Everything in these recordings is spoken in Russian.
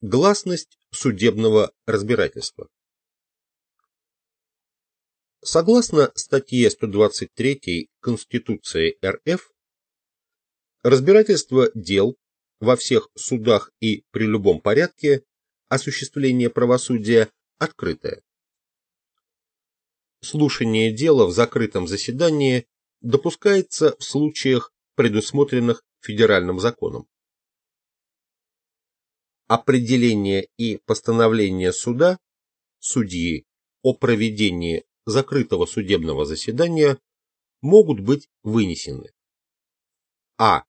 Гласность судебного разбирательства. Согласно статье 123 Конституции РФ, разбирательство дел во всех судах и при любом порядке осуществления правосудия открытое. Слушание дела в закрытом заседании допускается в случаях, предусмотренных федеральным законом определение и постановление суда, судьи о проведении закрытого судебного заседания могут быть вынесены. А.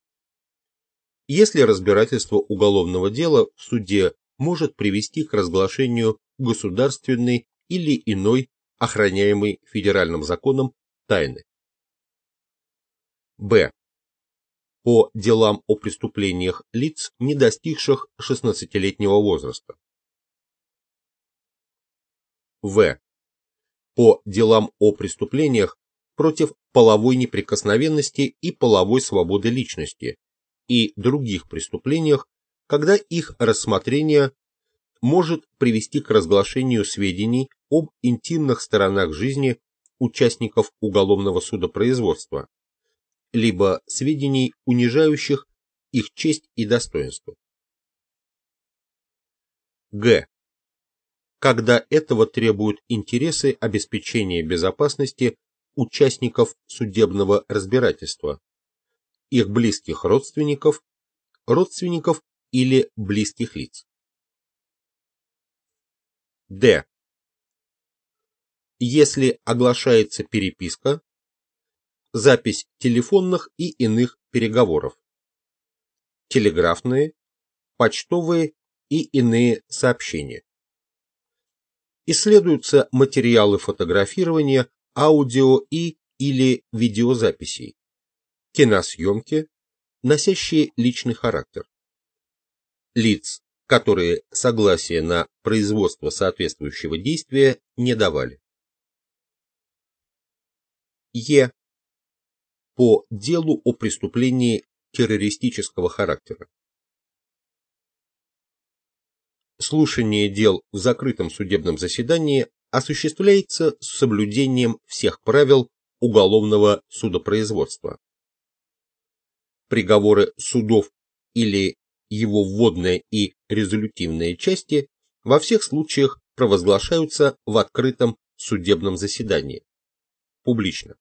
Если разбирательство уголовного дела в суде может привести к разглашению государственной или иной охраняемой федеральным законом тайны. Б по делам о преступлениях лиц, не достигших 16-летнего возраста. В. По делам о преступлениях против половой неприкосновенности и половой свободы личности и других преступлениях, когда их рассмотрение может привести к разглашению сведений об интимных сторонах жизни участников уголовного судопроизводства, либо сведений, унижающих их честь и достоинство. Г. Когда этого требуют интересы обеспечения безопасности участников судебного разбирательства, их близких родственников, родственников или близких лиц. Д. Если оглашается переписка, запись телефонных и иных переговоров, телеграфные, почтовые и иные сообщения. Исследуются материалы фотографирования, аудио и или видеозаписей, киносъемки, носящие личный характер. Лиц, которые согласие на производство соответствующего действия не давали. Е по делу о преступлении террористического характера. Слушание дел в закрытом судебном заседании осуществляется с соблюдением всех правил уголовного судопроизводства. Приговоры судов или его вводные и резолютивные части во всех случаях провозглашаются в открытом судебном заседании, публично.